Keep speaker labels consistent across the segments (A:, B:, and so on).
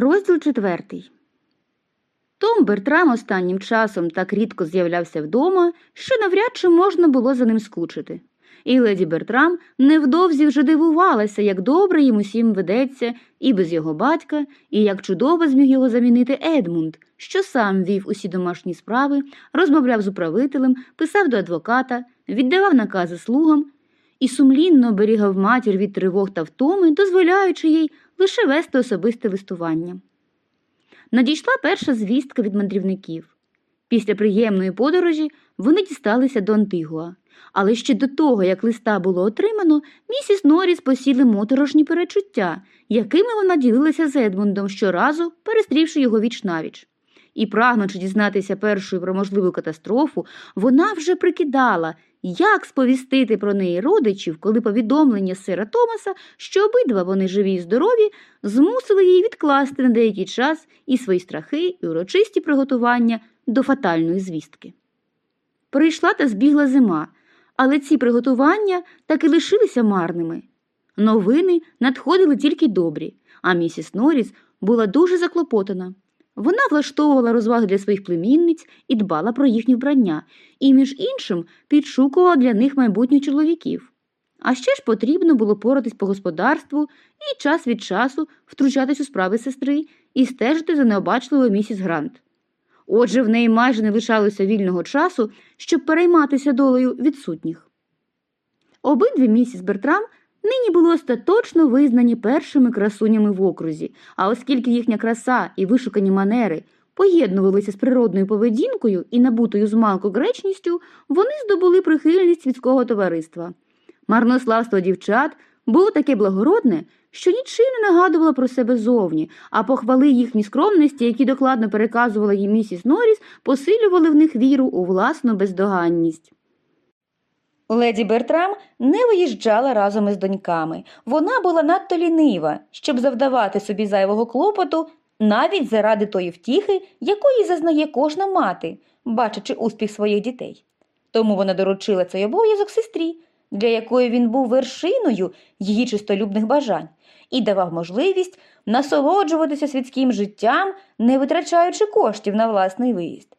A: Розділ четвертий. Том Бертрам останнім часом так рідко з'являвся вдома, що навряд чи можна було за ним скучити. І леді Бертрам невдовзі вже дивувалася, як добре їм усім ведеться і без його батька, і як чудово зміг його замінити Едмунд, що сам вів усі домашні справи, розмовляв з управителем, писав до адвоката, віддавав накази слугам і сумлінно оберігав матір від тривог та втоми, дозволяючи їй лише вести особисте листування. Надійшла перша звістка від мандрівників. Після приємної подорожі вони дісталися до Антигуа. Але ще до того, як листа було отримано, місіс Норріс посіли моторошні перечуття, якими вона ділилася з Едмундом щоразу, перестрівши його віч навіч. І, прагнучи дізнатися першою про можливу катастрофу, вона вже прикидала, як сповістити про неї родичів, коли повідомлення сира Томаса, що обидва вони живі і здорові, змусили її відкласти на деякий час і свої страхи, і урочисті приготування до фатальної звістки. Прийшла та збігла зима, але ці приготування так і лишилися марними. Новини надходили тільки добрі, а місіс Норріс була дуже заклопотана. Вона влаштовувала розваги для своїх племінниць і дбала про їхнє вбрання, і, між іншим, підшукувала для них майбутніх чоловіків. А ще ж потрібно було поратись по господарству і час від часу втручатись у справи сестри і стежити за необачливою місіс Грант. Отже, в неї майже не лишалося вільного часу, щоб перейматися долею відсутніх. Обидві місіс Бертрам нині були остаточно визнані першими красунями в окрузі, а оскільки їхня краса і вишукані манери поєднувалися з природною поведінкою і набутою змалку гречністю, вони здобули прихильність світського товариства. Марнославство дівчат було таке благородне, що нічим не нагадувало про себе зовні, а похвали їхній скромності, які докладно переказувала їм місіс Норріс, посилювали в них віру у власну бездоганність.
B: Леді Бертрам не виїжджала разом із доньками. Вона була надто лінива, щоб завдавати собі зайвого клопоту навіть заради тої втіхи, якої зазнає кожна мати, бачачи успіх своїх дітей. Тому вона доручила цей обов'язок сестрі, для якої він був вершиною її чистолюбних бажань, і давав можливість насолоджуватися світським життям, не витрачаючи коштів на власний виїзд.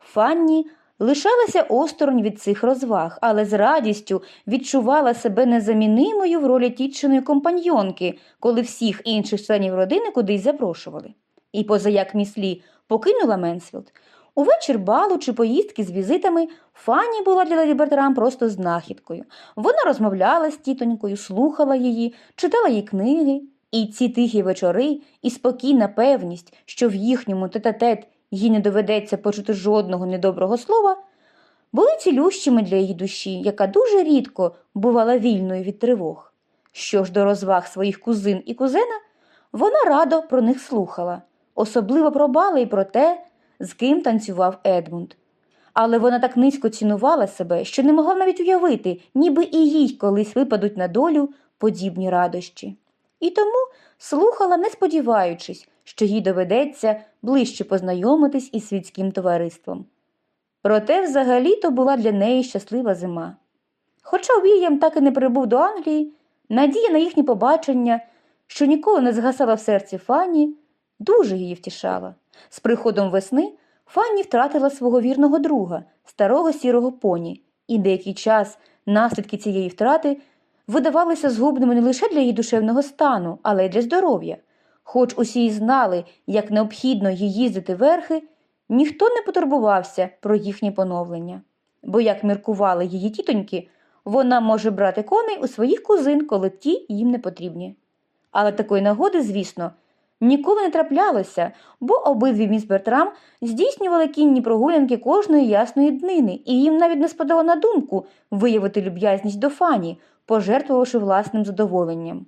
B: Фанні лишалася осторонь від цих розваг, але з радістю відчувала себе незамінимою в ролі тітчиної компаньйонки, коли всіх інших членів родини кудись запрошували. І позаяк міс Лі покинула Менсфілд, у вечір балу чи поїздки з візитами Фанні була для Леді Бертрам просто знахідкою. Вона розмовляла з тітонькою, слухала її, читала їй книги, і ці тихі вечори і спокійна певність, що в їхньому тет-а-тет їй не доведеться почути жодного недоброго слова, були цілющими для її душі, яка дуже рідко бувала вільною від тривог. Що ж до розваг своїх кузин і кузена, вона радо про них слухала, особливо про бали і про те, з ким танцював Едмунд. Але вона так низько цінувала себе, що не могла навіть уявити, ніби і їй колись випадуть на долю подібні радощі. І тому слухала, не сподіваючись, що їй доведеться ближче познайомитись із світським товариством. Проте взагалі-то була для неї щаслива зима. Хоча Вільям так і не прибув до Англії, надія на їхнє побачення, що ніколи не згасала в серці Фанні, дуже її втішала. З приходом весни Фанні втратила свого вірного друга, старого сірого поні, і деякий час наслідки цієї втрати видавалися згубними не лише для її душевного стану, але й для здоров'я. Хоч усі й знали, як необхідно їздити верхи, ніхто не потурбувався про їхнє поновлення. Бо, як міркували її тітоньки, вона може брати коней у своїх кузин, коли ті їм не потрібні. Але такої нагоди, звісно, ніколи не траплялося, бо обидві міс Бертрам здійснювали кінні прогулянки кожної ясної днини, і їм навіть не спадало на думку виявити люб'язність до фані, пожертвувавши власним задоволенням.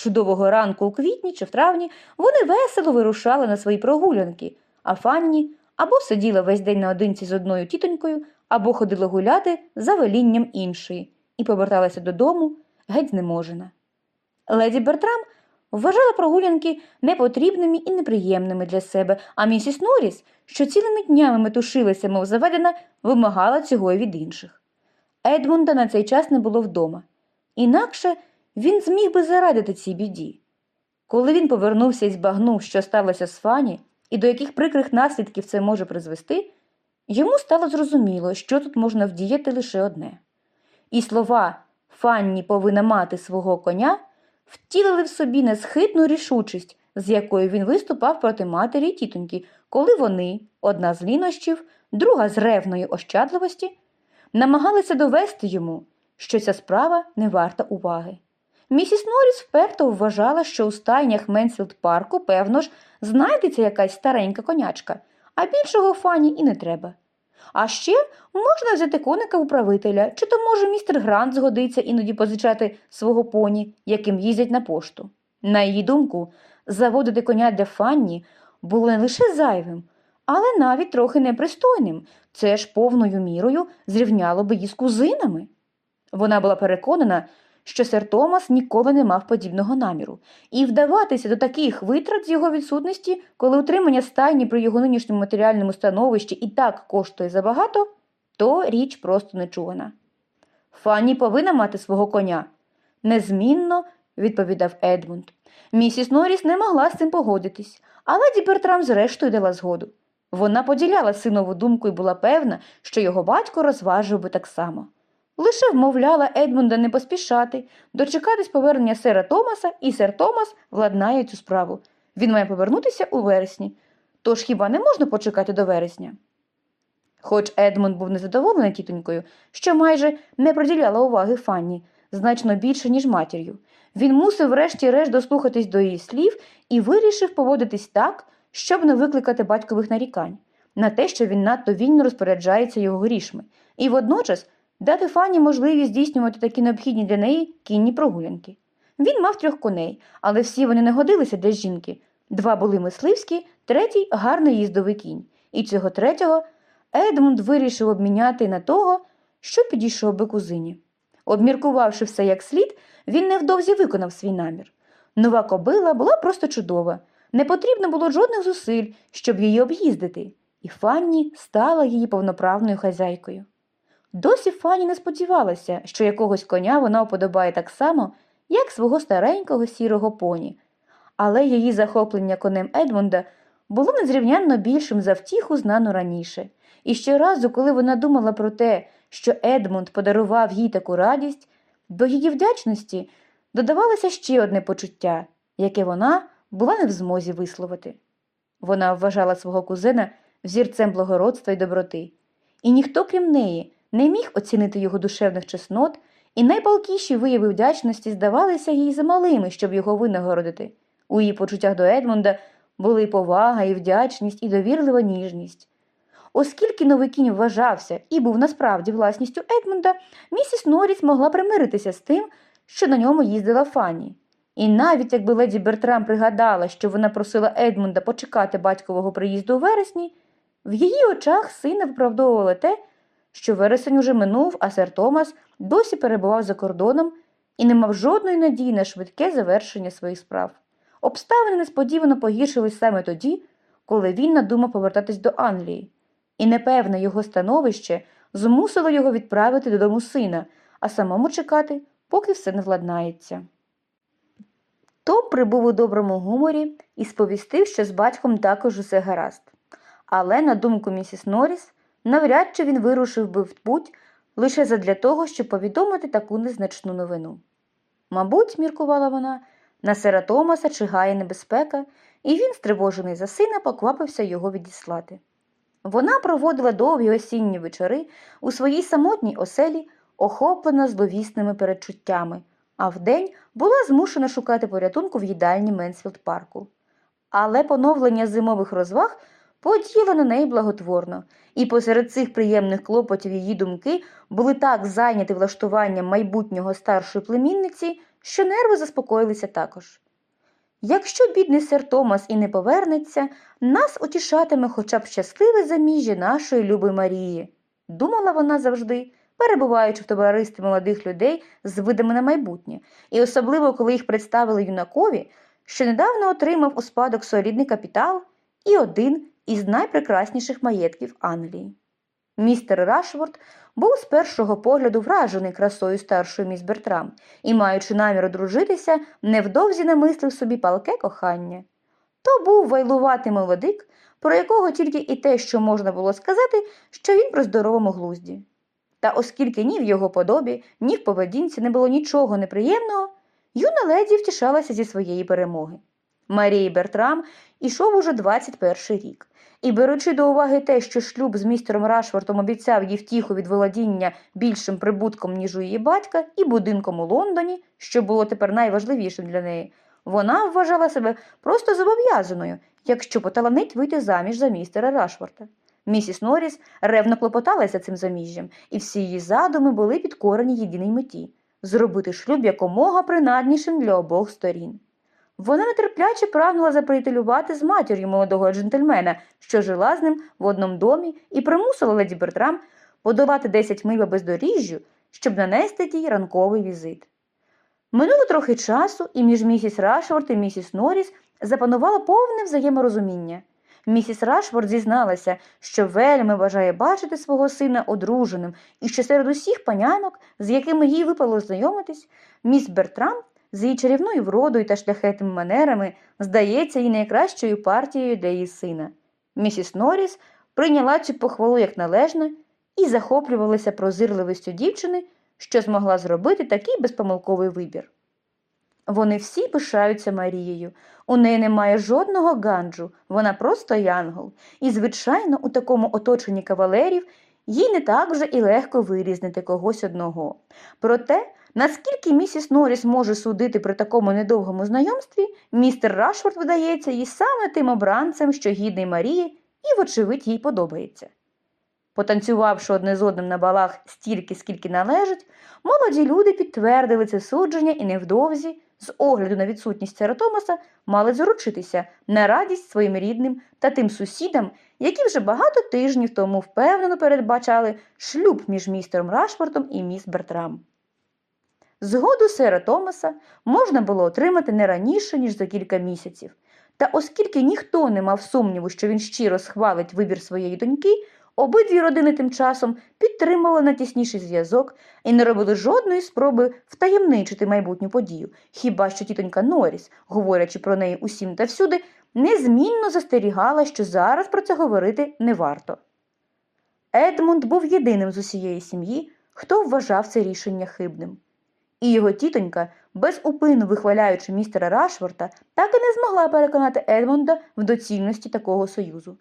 B: Чудового ранку у квітні чи в травні вони весело вирушали на свої прогулянки, а Фанні або сиділа весь день наодинці з одною тітонькою, або ходила гуляти за велінням іншої і поверталася додому геть знеможена. Леді Бертрам вважала прогулянки непотрібними і неприємними для себе, а місіс Норріс, що цілими днями метушилася, мов заведена, вимагала цього й від інших. Едмунда на цей час не було вдома. Інакше він зміг би зарадити цій біді. Коли він повернувся і збагнув, що сталося з Фані, і до яких прикрих наслідків це може призвести, йому стало зрозуміло, що тут можна вдіяти лише одне. І слова Фанні повинна мати свого коня втілили в собі несхитну рішучість, з якою він виступав проти матері й тітоньки, коли вони, одна з лінощів, друга з ревної ощадливості, намагалися довести йому, що ця справа не варта уваги. Місіс Норріс вперто вважала, що у стайнях Менсфілд парку, певно ж, знайдеться якась старенька конячка, а більшого Фанні і не треба. А ще можна взяти коника управителя, чи то може містер Грант згодиться іноді позичати свого поні, яким їздять на пошту. На її думку, заводити коня для Фанні було не лише зайвим, але навіть трохи непристойним. Це ж повною мірою зрівняло би її з кузинами. Вона була переконана, що сер Томас ніколи не мав подібного наміру, і вдаватися до таких витрат з його відсутності, коли утримання стайні при його нинішньому матеріальному становищі і так коштує забагато, то річ просто нечувана. Фанні повинна мати свого коня, незмінно відповідав Едмунд. Місіс Норріс не могла з цим погодитись, а леді Бертрам зрештою дала згоду. Вона поділяла синову думку і була певна, що його батько розважив би так само. Лише вмовляла Едмунда не поспішати, дочекатись повернення сера Томаса, і сер Томас владнає цю справу. Він має повернутися у вересні. Тож хіба не можна почекати до вересня? Хоч Едмунд був незадоволений тітонькою, що майже не приділяла уваги Фанні, значно більше, ніж матір'ю. Він мусив врешті-решт дослухатись до її слів і вирішив поводитись так, щоб не викликати батькових нарікань на те, що він надто вільно розпоряджається його грішми, і водночас дати Фанні можливість здійснювати такі необхідні для неї кінні прогулянки. Він мав трьох коней, але всі вони не годилися для жінки. Два були мисливські, третій гарний їздовий кінь. І цього третього Едмунд вирішив обміняти на того, що підійшов би кузині. Обміркувавши все як слід, він невдовзі виконав свій намір. Нова кобила була просто чудова, не потрібно було жодних зусиль, щоб її об'їздити, і Фанні стала її повноправною хазяйкою. Досі Фанні не сподівалася, що якогось коня вона уподобає так само, як свого старенького сірого поні, але її захоплення конем Едмунда було незрівнянно більшим за втіху знану раніше. І щоразу, коли вона думала про те, що Едмунд подарував їй таку радість, до її вдячності додавалося ще одне почуття, яке вона була не в змозі висловити. Вона вважала свого кузена взірцем благородства й доброти, і ніхто, крім неї, не міг оцінити його душевних чеснот, і найпалкіші вияви вдячності здавалися їй замалими, щоб його винагородити. У її почуттях до Едмунда були повага, і вдячність, і довірлива ніжність. Оскільки новий кінь вважався і був насправді власністю Едмунда, місіс Норріс могла примиритися з тим, що на ньому їздила Фанні. І навіть якби леді Бертрам пригадала, що вона просила Едмунда почекати батькового приїзду у вересні, в її очах сина виправдовувало те, що вересень уже минув, а сер Томас досі перебував за кордоном і не мав жодної надії на швидке завершення своїх справ. Обставини несподівано погіршились саме тоді, коли він надумав повертатись до Англії, і непевне його становище змусило його відправити додому сина, а самому чекати, поки все не владнається. Том прибув у доброму гуморі і сповістив, що з батьком також усе гаразд. Але, на думку місіс Норріс, навряд чи він вирушив би в путь лише задля того, щоб повідомити таку незначну новину. Мабуть, міркувала вона, на сера Томаса чигає небезпека, і він, стривожений за сина, поквапився його відіслати. Вона проводила довгі осінні вечори у своїй самотній оселі, охоплена зловісними передчуттями, а вдень була змушена шукати порятунку в їдальні Менсфілд парку. Але поновлення зимових розваг подіяло на неї благотворно, і посеред цих приємних клопотів її думки були так зайняті влаштуванням майбутнього старшої племінниці, що нерви заспокоїлися також. Якщо бідний сер Томас і не повернеться, нас утішатиме хоча б щасливе заміжжя нашої любої Марії, думала вона завжди, перебуваючи в товаристві молодих людей з видами на майбутнє, і особливо коли їх представили юнакові, що недавно отримав у спадок солідний капітал і один із найпрекрасніших маєтків Англії. Містер Рашфорд був з першого погляду вражений красою старшої міс Бертрам і, маючи намір одружитися, невдовзі намислив собі палке кохання. То був вайлуватий молодик, про якого тільки і те, що можна було сказати, що він при здоровому глузді. Та оскільки ні в його подобі, ні в поведінці не було нічого неприємного, юна леді втішалася зі своєї перемоги. Марії Бертрам ішов уже 21 рік, і, беручи до уваги те, що шлюб з містером Рашфортом обіцяв їй втіху від володіння більшим прибутком, ніж у її батька, і будинком у Лондоні, що було тепер найважливішим для неї, вона вважала себе просто зобов'язаною, якщо поталанить вийти заміж за містера Рашфорта. Місіс Норріс ревно клопоталася цим заміжжям, і всі її задуми були підкорені єдиній меті зробити шлюб якомога принаднішим для обох сторін. Вона нетерпляче прагнула заприятелювати з матір'ю молодого джентльмена, що жила з ним в одному домі, і примусила леді Бертрам подолати 10 миль по бездоріжжю, щоб нанести тій ранковий візит. Минуло трохи часу, і між місіс Рашфорд і місіс Норріс запанувало повне взаєморозуміння. Місіс Рашфорд зізналася, що вельми бажає бачити свого сина одруженим, і що серед усіх панянок, з якими їй випало знайомитись, міс Бертрам з її чарівною вродою та шляхетними манерами здається їй найкращою партією для її сина. Місіс Норріс прийняла цю похвалу як належне і захоплювалася прозирливістю дівчини, що змогла зробити такий безпомилковий вибір. Вони всі пишаються Марією. У неї немає жодного ганджу, вона просто янгол. І, звичайно, у такому оточенні кавалерів їй не так вже і легко вирізнити когось одного. Проте, наскільки місіс Норріс може судити при такому недовгому знайомстві, містер Рашфорд видається їй саме тим обранцем, що гідний Марії, і, вочевидь, їй подобається. Потанцювавши одне з одним на балах стільки, скільки належить, молоді люди підтвердили це судження і невдовзі, з огляду на відсутність Сера Томаса, мали заручитися на радість своїм рідним та тим сусідам, які вже багато тижнів тому впевнено передбачали шлюб між містером Рашфортом і міс Бертрам. Згоду Сера Томаса можна було отримати не раніше, ніж за кілька місяців. Та оскільки ніхто не мав сумніву, що він щиро схвалить вибір своєї доньки, обидві родини тим часом підтримали натісніший зв'язок і не робили жодної спроби втаємничити майбутню подію, хіба що тітонька Норріс, говорячи про неї усім та всюди, незмінно застерігала, що зараз про це говорити не варто. Едмунд був єдиним з усієї сім'ї, хто вважав це рішення хибним. І його тітонька, безупинно вихваляючи містера Рашфорта, так і не змогла переконати Едмунда в доцільності такого союзу.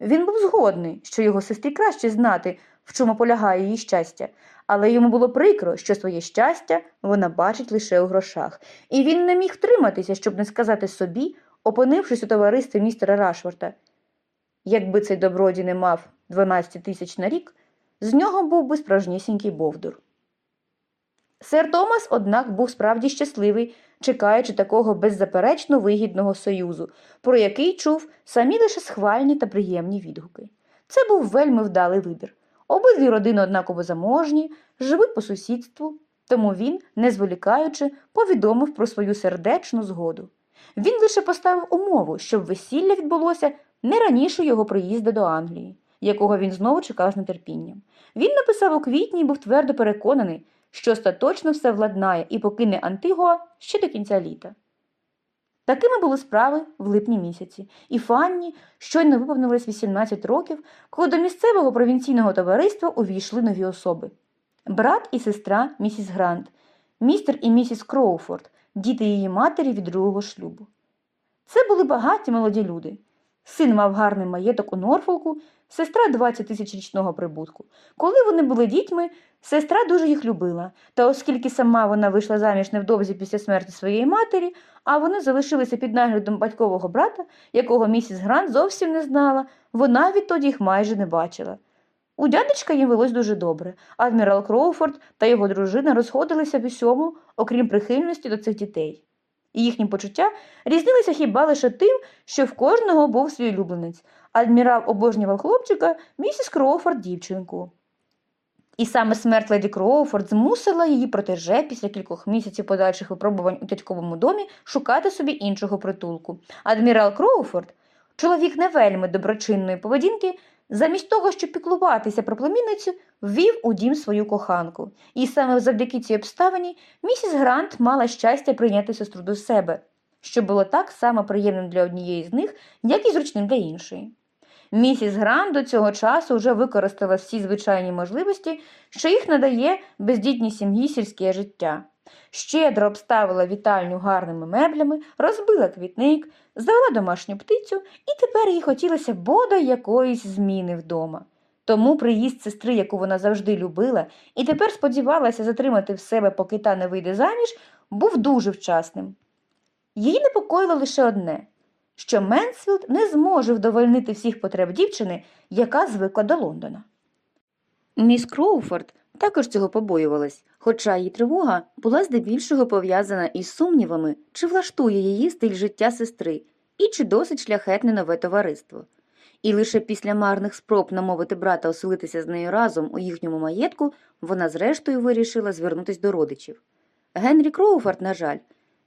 B: Він був згодний, що його сестрі краще знати, в чому полягає її щастя, але йому було прикро, що своє щастя вона бачить лише у грошах, і він не міг втриматися, щоб не сказати собі, опинившись у товаристві містера Рашфорта. Якби цей добродій не мав 12 тисяч на рік, з нього був би справжнісінький бовдур. Сер Томас, однак, був справді щасливий, чекаючи такого беззаперечно вигідного союзу, про який чув самі лише схвальні та приємні відгуки. Це був вельми вдалий вибір. Обидві родини однаково заможні, живуть по сусідству, тому він, не зволікаючи, повідомив про свою сердечну згоду. Він лише поставив умову, щоб весілля відбулося не раніше його приїзду до Англії, якого він знову чекав з нетерпінням. Він написав у квітні і був твердо переконаний, що остаточно все владнає і покине Антигуа ще до кінця літа. Такими були справи в липні місяці, і Фанні щойно виповнилось 18 років, коли до місцевого провінційного товариства увійшли нові особи. Брат і сестра місіс Грант, містер і місіс Кроуфорд, діти її матері від другого шлюбу. Це були багаті молоді люди. Син мав гарний маєток у Норфолку, сестра 20 тисяч річного прибутку. Коли вони були дітьми, сестра дуже їх любила, та оскільки сама вона вийшла заміж невдовзі після смерті своєї матері, а вони залишилися під наглядом батькового брата, якого місіс Грант зовсім не знала, вона відтоді їх майже не бачила. У дядечка їм велось дуже добре. Адмірал Кроуфорд та його дружина розходилися в усьому, окрім прихильності до цих дітей. І їхні почуття різнилися хіба лише тим, що в кожного був свій улюбленець. Адмірал обожнював хлопчика, місіс Кроуфорд дівчинку. І саме смерть леді Кроуфорд змусила її протеже після кількох місяців подальших випробувань у дядьковому домі шукати собі іншого притулку. Адмірал Кроуфорд, чоловік не вельми доброчинної поведінки, замість того, щоб піклуватися про племінницю, ввів у дім свою коханку. І саме завдяки цій обставині місіс Грант мала щастя прийняти сестру до себе, що було так само приємним для однієї з них, як і зручним для іншої. Місіс Грант до цього часу вже використала всі звичайні можливості, що їх надає бездітній сім'ї сільське життя. Щедро обставила вітальню гарними меблями, розбила квітник, завела домашню птицю, і тепер їй хотілося бодай якоїсь зміни вдома. Тому приїзд сестри, яку вона завжди любила, і тепер сподівалася затримати в себе, поки та не вийде заміж, був дуже вчасним. Її непокоїло лише одне що Менсфілд не зможе вдовольнити всіх потреб дівчини, яка звикла до Лондона.
A: Міс Кроуфорд також цього побоювалась, хоча її тривога була здебільшого пов'язана із сумнівами, чи влаштує її стиль життя сестри і чи досить шляхетне нове товариство. І лише після марних спроб намовити брата оселитися з нею разом у їхньому маєтку вона зрештою вирішила звернутися до родичів. Генрі Кроуфорд, на жаль,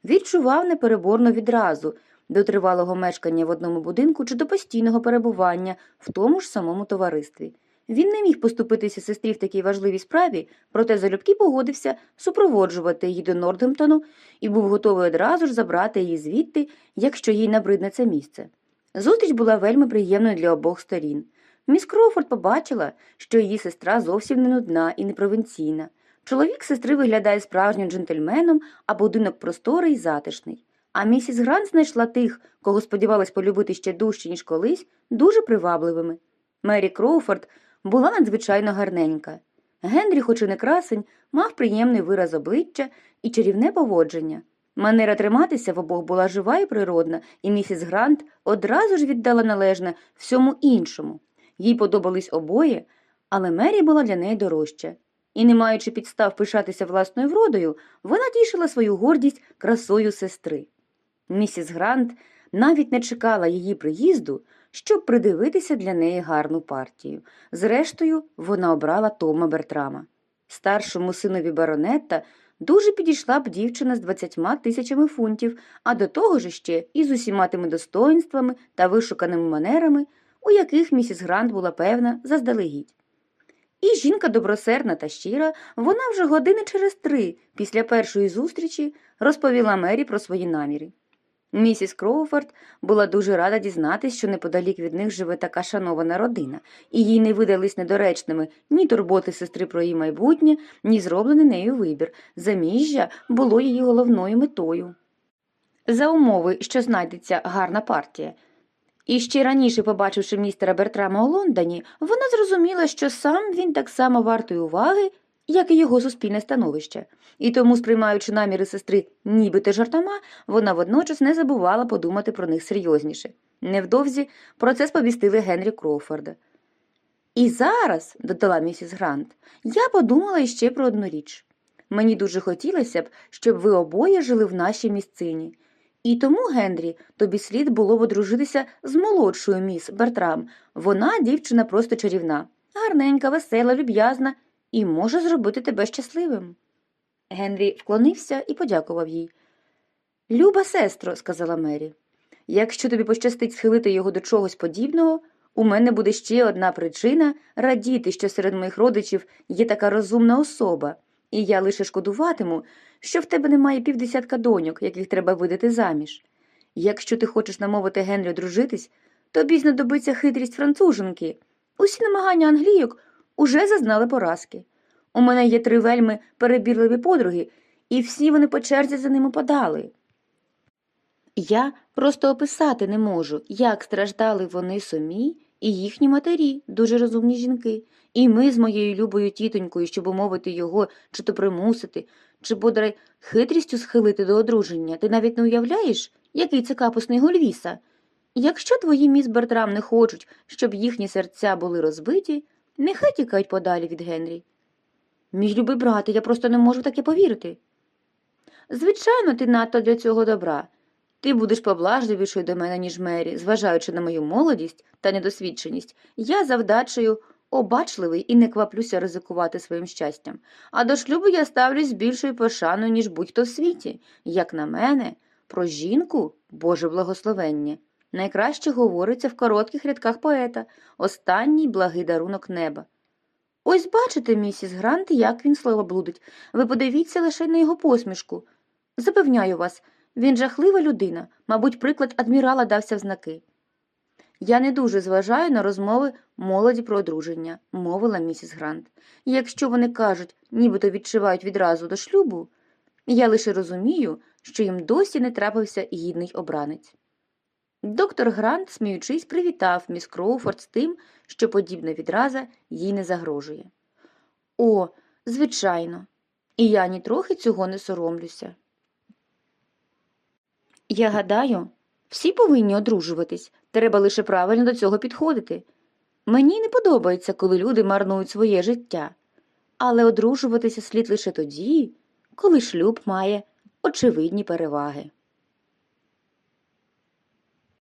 A: відчував непереборну відразу до тривалого мешкання в одному будинку чи до постійного перебування в тому ж самому товаристві. Він не міг поступитися сестрі в такій важливій справі, проте залюбки погодився супроводжувати її до Нордгемптону і був готовий одразу ж забрати її звідти, якщо їй набридне це місце. Зустріч була вельми приємною для обох сторін. Міс Кроуфорд побачила, що її сестра зовсім не нудна і не провінційна. Чоловік сестри виглядає справжнім джентльменом, а будинок просторий і затишний. А місіс Грант знайшла тих, кого сподівалась полюбити ще дужче, ніж колись, дуже привабливими. Мері Кроуфорд була надзвичайно гарненька. Генрі, хоч і не красень, мав приємний вираз обличчя і чарівне поводження. Манера триматися в обох була жива і природна, і місіс Грант одразу ж віддала належне всьому іншому. Їй подобались обоє, але Мері була для неї дорожча. І, не маючи підстав пишатися власною вродою, вона тішила свою гордість красою сестри. Місіс Грант навіть не чекала її приїзду, щоб придивитися для неї гарну партію. Зрештою, вона обрала Тома Бертрама. Старшому синові баронетта дуже підійшла б дівчина з двадцятьма тисячами фунтів, а до того ж ще і з усіма тими достоїнствами та вишуканими манерами, у яких місіс Грант була певна заздалегідь. І жінка добросердна та щира, вона вже години через три після першої зустрічі розповіла Мері про свої наміри. Місіс Кроуфорд була дуже рада дізнатись, що неподалік від них живе така шанована родина, і їй не видались недоречними ні турботи сестри про її майбутнє, ні зроблений нею вибір. Заміжжя було її головною метою. За умови, що знайдеться гарна партія. І ще раніше, побачивши містера Бертрама у Лондоні, вона зрозуміла, що сам він так само вартий уваги, як і його суспільне становище. І тому, сприймаючи наміри сестри нібито жартома, вона водночас не забувала подумати про них серйозніше. Невдовзі про це сповістили Генрі Кроуфорда. І зараз, додала місіс Грант, я подумала іще про одну річ. Мені дуже хотілося б, щоб ви обоє жили в нашій місцині. І тому, Генрі, тобі слід було б одружитися з молодшою міс Бертрам. Вона дівчина просто чарівна, гарненька, весела, люб'язна і може зробити тебе щасливим. Генрі вклонився і подякував їй. Люба сестро, сказала Мері, якщо тобі пощастить схилити його до чогось подібного, у мене буде ще одна причина радіти, що серед моїх родичів є така розумна особа, і я лише шкодуватиму, що в тебе немає півдесятка доньок, яких треба видати заміж. Якщо ти хочеш намовити Генрі одружитись, тобі знадобиться хитрість француженки. Усі намагання англійок уже зазнали поразки. У мене є три вельми перебірливі подруги, і всі вони по черзі за ними подали. Я просто описати не можу, як страждали вони самі і їхні матері, дуже розумні жінки, і ми з моєю любою тітонькою, щоб умовити його, чи то примусити, чи бодай хитрістю схилити до одруження. Ти навіть не уявляєш, який це капусний гульвіса. Якщо твої міс Бертрам не хочуть, щоб їхні серця були розбиті, нехай тікають подалі від Генрі. Мій любий брате, я просто не можу таке повірити. Звичайно, ти надто для цього добра. Ти будеш поблажливішою до мене, ніж Мері, зважаючи на мою молодість та недосвідченість, я завдачею обачливий і не кваплюся ризикувати своїм щастям. А до шлюбу я ставлюсь більшою пошаною, ніж будь-хто в світі. Як на мене, про жінку Боже благословення найкраще говориться в коротких рядках поета, останній благий дарунок неба. Ось бачите, місіс Грант, як він слово блудить. Ви подивіться лише на його посмішку. Запевняю вас, він жахлива людина, мабуть, приклад адмірала дався в знаки. Я не дуже зважаю на розмови молоді про одруження, мовила місіс Грант. І якщо вони кажуть, нібито відчувають відразу до шлюбу, я лише розумію, що їм досі не трапився гідний обранець. Доктор Грант, сміючись, привітав міс Кроуфорд з тим, що подібна відраза їй не загрожує. О, звичайно, і я нітрохи цього не соромлюся. Я гадаю, всі повинні одружуватись, треба лише правильно до цього підходити. Мені не подобається, коли люди марнують своє життя, але одружуватися слід лише тоді, коли шлюб має очевидні переваги.